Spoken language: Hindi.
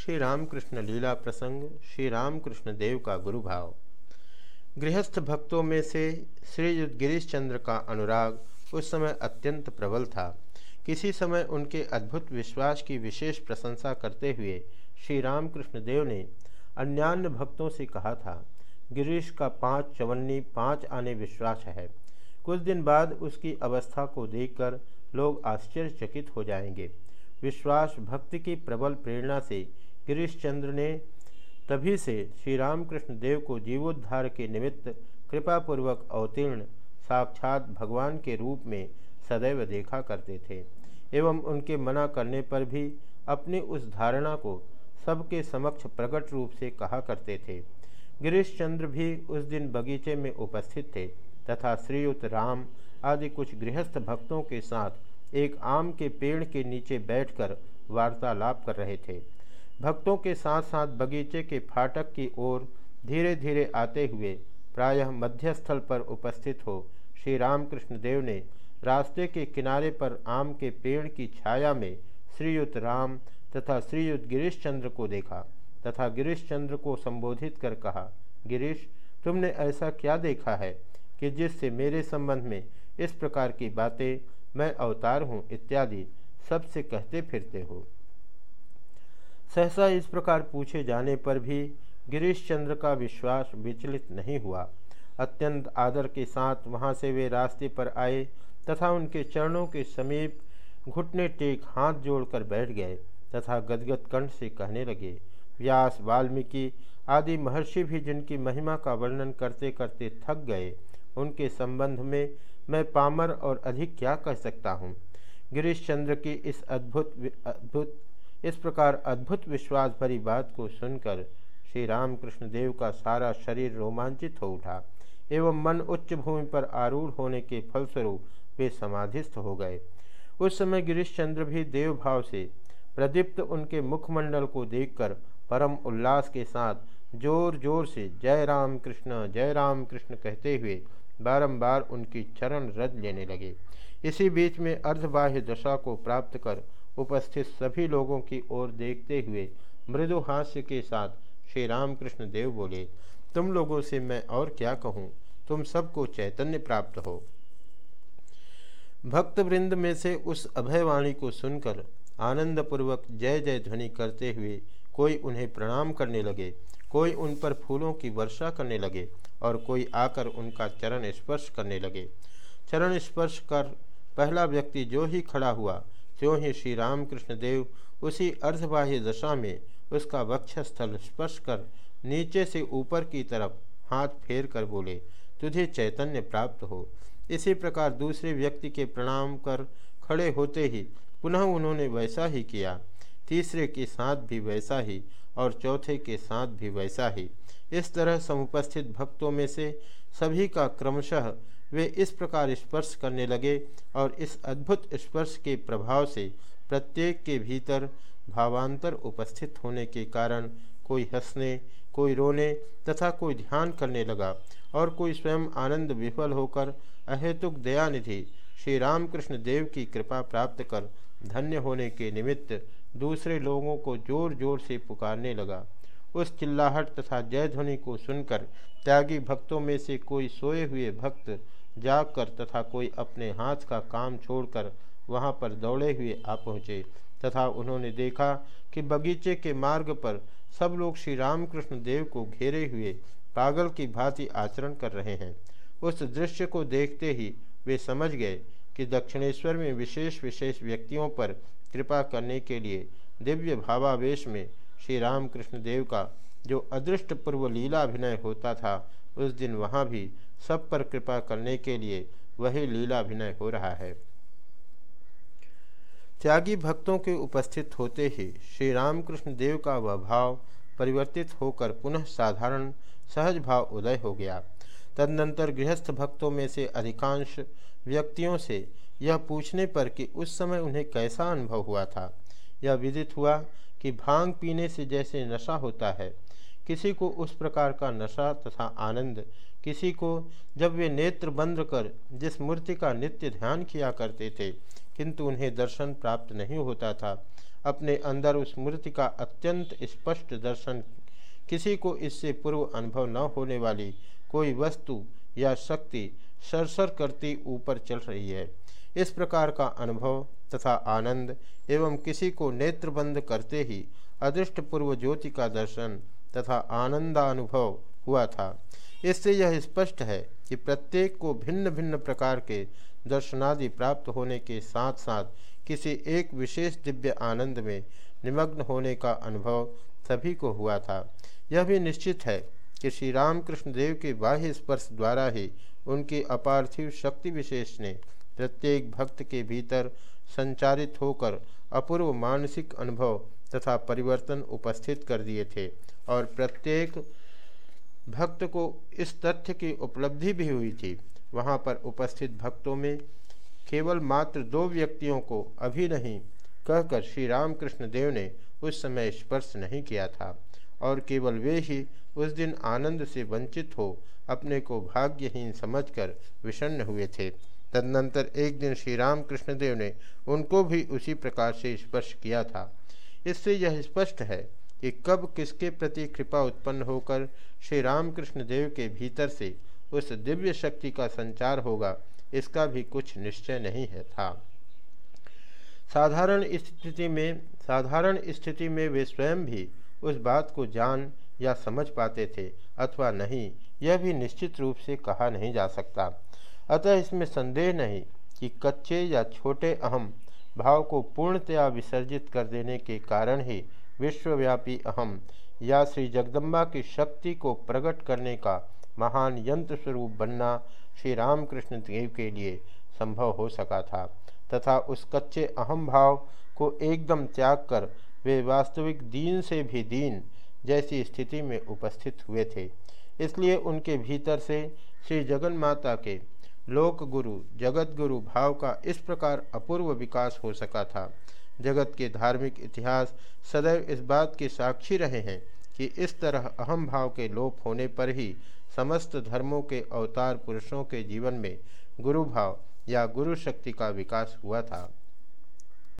श्री रामकृष्ण लीला प्रसंग श्री रामकृष्ण देव का गुरुभाव। गृहस्थ भक्तों में से श्री गिरीश चंद्र का अनुराग उस समय अत्यंत प्रबल था। किसी समय उनके अद्भुत विश्वास की विशेष प्रशंसा करते हुए श्री रामकृष्ण देव ने अन्यान्य भक्तों से कहा था, गिरीश का पाँच चवन्नी पाँच आने विश्वास है। कुछ दिन बाद उसकी अवस्था को देखकर लोग आश्चर्यचकित हो जाएँगे। विश्वास भक्ति की प्रबल प्रेरणा से गिरीश चंद्र ने तभी से श्री रामकृष्ण देव को जीवोद्धार के निमित्त कृपापूर्वक अवतीर्ण साक्षात भगवान के रूप में सदैव देखा करते थे एवं उनके मना करने पर भी अपनी उस धारणा को सबके समक्ष प्रकट रूप से कहा करते थे। गिरीश चंद्र भी उस दिन बगीचे में उपस्थित थे तथा श्रीयुत राम आदि कुछ गृहस्थ भक्तों के साथ एक आम के पेड़ के नीचे बैठकर वार्तालाप कर रहे थे। भक्तों के साथ साथ बगीचे के फाटक की ओर धीरे धीरे आते हुए प्रायः मध्यस्थल पर उपस्थित हो श्री रामकृष्ण देव ने रास्ते के किनारे पर आम के पेड़ की छाया में श्रीयुत राम तथा श्रीयुत गिरीश चंद्र को देखा तथा गिरीश चंद्र को संबोधित कर कहा, गिरीश, तुमने ऐसा क्या देखा है कि जिससे मेरे संबंध में इस प्रकार की बातें, मैं अवतार हूँ, इत्यादि सबसे कहते फिरते हो? सहसा इस प्रकार पूछे जाने पर भी गिरीश चंद्र का विश्वास विचलित नहीं हुआ। अत्यंत आदर के साथ वहाँ से वे रास्ते पर आए तथा उनके चरणों के समीप घुटने टेक हाथ जोड़कर बैठ गए तथा गदगद कंठ से कहने लगे, व्यास वाल्मीकि, आदि महर्षि भी जिनकी महिमा का वर्णन करते करते थक गए, उनके संबंध में मैं पामर और अधिक क्या कह सकता हूँ? गिरीश चंद्र की इस अद्भुत अद्भुत इस प्रकार अद्भुत विश्वास भरी बात को सुनकर श्री रामकृष्ण देव का सारा शरीर रोमांचित हो उठा एवं मन उच्च भूमि पर आरूढ़ होने के फलस्वरूप वे समाधिस्थ हो गए। उस समय गिरीश चंद्र भी देव भाव से प्रदीप्त उनके मुखमंडल को देखकर परम उल्लास के साथ ज़ोर ज़ोर से जय राम कृष्ण जय राम कृष्ण कहते हुए बारंबार उनकी चरण रद लेने लगे। इसी बीच में अर्धबाह्य दशा को प्राप्त कर उपस्थित सभी लोगों की ओर देखते हुए मृदु हास्य के साथ श्री रामकृष्ण देव बोले, तुम लोगों से मैं और क्या कहूँ? तुम सबको चैतन्य प्राप्त हो। भक्त वृंद में से उस अभयवाणी को सुनकर आनंदपूर्वक जय जय ध्वनि करते हुए कोई उन्हें प्रणाम करने लगे, कोई उन पर फूलों की वर्षा करने लगे और कोई आकर उनका चरण स्पर्श करने लगे। चरण स्पर्श कर पहला व्यक्ति जो ही खड़ा हुआ त्यों ही श्री रामकृष्ण देव उसी अर्धबाह्य दशा में उसका वक्षस्थल स्पर्श कर नीचे से ऊपर की तरफ़ हाथ फेर कर बोले, तुझे चैतन्य प्राप्त हो। इसी प्रकार दूसरे व्यक्ति के प्रणाम कर खड़े होते ही पुनः उन्होंने वैसा ही किया। तीसरे के साथ भी वैसा ही और चौथे के साथ भी वैसा ही। इस तरह समुपस्थित भक्तों में से सभी का क्रमशः वे इस प्रकार स्पर्श करने लगे और इस अद्भुत स्पर्श के प्रभाव से प्रत्येक के भीतर भावांतर उपस्थित होने के कारण कोई हंसने, कोई रोने तथा कोई ध्यान करने लगा और कोई स्वयं आनंद विफल होकर अहेतुक दयानिधि श्री रामकृष्ण देव की कृपा प्राप्त कर धन्य होने के निमित्त दूसरे लोगों को ज़ोर ज़ोर से पुकारने लगा। उस चिल्लाहट तथा जय ध्वनि को सुनकर त्यागी भक्तों में से कोई सोए हुए भक्त जागकर तथा कोई अपने हाथ का काम छोड़कर वहाँ पर दौड़े हुए आ पहुँचे। तथा उन्होंने देखा कि बगीचे के मार्ग पर सब लोग श्री रामकृष्ण देव को घेरे हुए पागल की भांति आचरण कर रहे हैं। उस दृश्य को देखते ही वे समझ गए कि दक्षिणेश्वर में विशेष विशेष व्यक्तियों पर कृपा करने के लिए दिव्य भावावेश में श्री रामकृष्ण देव का जो अदृष्ट पूर्व लीला अभिनय होता था उस दिन वहाँ भी सब पर कृपा करने के लिए वही लीला अभिनय हो रहा है। त्यागी भक्तों के उपस्थित होते ही श्री रामकृष्ण देव का वह भाव परिवर्तित होकर पुनः साधारण, सहज भाव उदय हो गया। तदनंतर गृहस्थ भक्तों में से अधिकांश व्यक्तियों से यह पूछने पर कि उस समय उन्हें कैसा अनुभव हुआ था। यह विदित हुआ कि भाँग पीने से जैसे नशा होता है किसी को उस प्रकार का नशा तथा आनंद, किसी को जब वे नेत्र बंद कर जिस मूर्ति का नित्य ध्यान किया करते थे, किंतु उन्हें दर्शन प्राप्त नहीं होता था। अपने अंदर उस मूर्ति का अत्यंत स्पष्ट दर्शन, किसी को इससे पूर्व अनुभव न होने वाली कोई वस्तु या शक्ति सरसर करती ऊपर चल रही है। इस प्रकार का अनुभव तथा आनंद एवं किसी को नेत्रबंद करते ही अदृष्ट पूर्व ज्योति का दर्शन तथा आनंदानुभव हुआ था। इससे यह स्पष्ट है कि प्रत्येक को भिन्न भिन्न प्रकार के दर्शनादि प्राप्त होने के साथ साथ किसी एक विशेष दिव्य आनंद में निमग्न होने का अनुभव सभी को हुआ था। यह भी निश्चित है कि श्री रामकृष्ण देव के बाह्य स्पर्श द्वारा ही उनकी अपार्थिव शक्ति विशेष ने प्रत्येक भक्त के भीतर संचारित होकर अपूर्व मानसिक अनुभव तथा परिवर्तन उपस्थित कर दिए थे और प्रत्येक भक्त को इस तथ्य की उपलब्धि भी हुई थी। वहाँ पर उपस्थित भक्तों में केवल मात्र दो व्यक्तियों को अभी नहीं, कहकर श्री रामकृष्ण देव ने उस समय स्पर्श नहीं किया था और केवल वे ही उस दिन आनंद से वंचित हो अपने को भाग्यहीन समझकर विषण्ण हुए थे। तदनंतर एक दिन श्री रामकृष्ण देव ने उनको भी उसी प्रकार से स्पर्श किया था। इससे यह स्पष्ट है कि कब किसके प्रति कृपा उत्पन्न होकर श्री रामकृष्ण देव के भीतर से उस दिव्य शक्ति का संचार होगा, इसका भी कुछ निश्चय नहीं है, था। साधारण स्थिति में, साधारण स्थिति में वे स्वयं भी उस बात को जान या समझ पाते थे, अथवा नहीं, यह भी निश्चित रूप से कहा नहीं जा सकता। अतः इसमें संदेह नहीं कि कच्चे या छोटे अहम भाव को पूर्णतया विसर्जित कर देने के कारण ही विश्वव्यापी अहम या श्री जगदम्बा की शक्ति को प्रकट करने का महान यंत्र स्वरूप बनना श्री रामकृष्ण देव के लिए संभव हो सका था, तथा उस कच्चे अहम भाव को एकदम त्याग कर वे वास्तविक दीन से भी दीन जैसी स्थिति में उपस्थित हुए थे। इसलिए उनके भीतर से श्री जगन माता के लोक गुरु जगत गुरु भाव का इस प्रकार अपूर्व विकास हो सका था। जगत के धार्मिक इतिहास सदैव इस बात के साक्षी रहे हैं कि इस तरह अहम भाव के लोप होने पर ही समस्त धर्मों के अवतार पुरुषों के जीवन में गुरु भाव या गुरु शक्ति का विकास हुआ था।